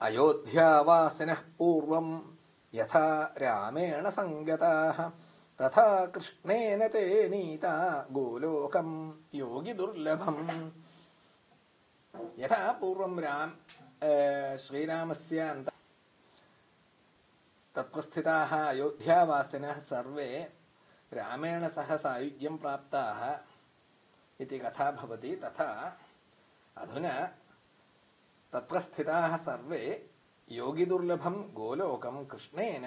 अयोध्यावासिनः पूर्वम् यथा रामेण सङ्गताः तथा कृष्णेन ते नीता गोलोकम् योगिदुर्लभम् यथा पूर्वम् राम श्रीरामस्य अन्त तत्त्वस्थिताः अयोध्यावासिनः सर्वे रामेण सह सायुज्यम् प्राप्ताः इति कथा भवति तथा अधुना तत्र स्थिताः सर्वे योगिदुर्लभम् गोलोकम् कृष्णेन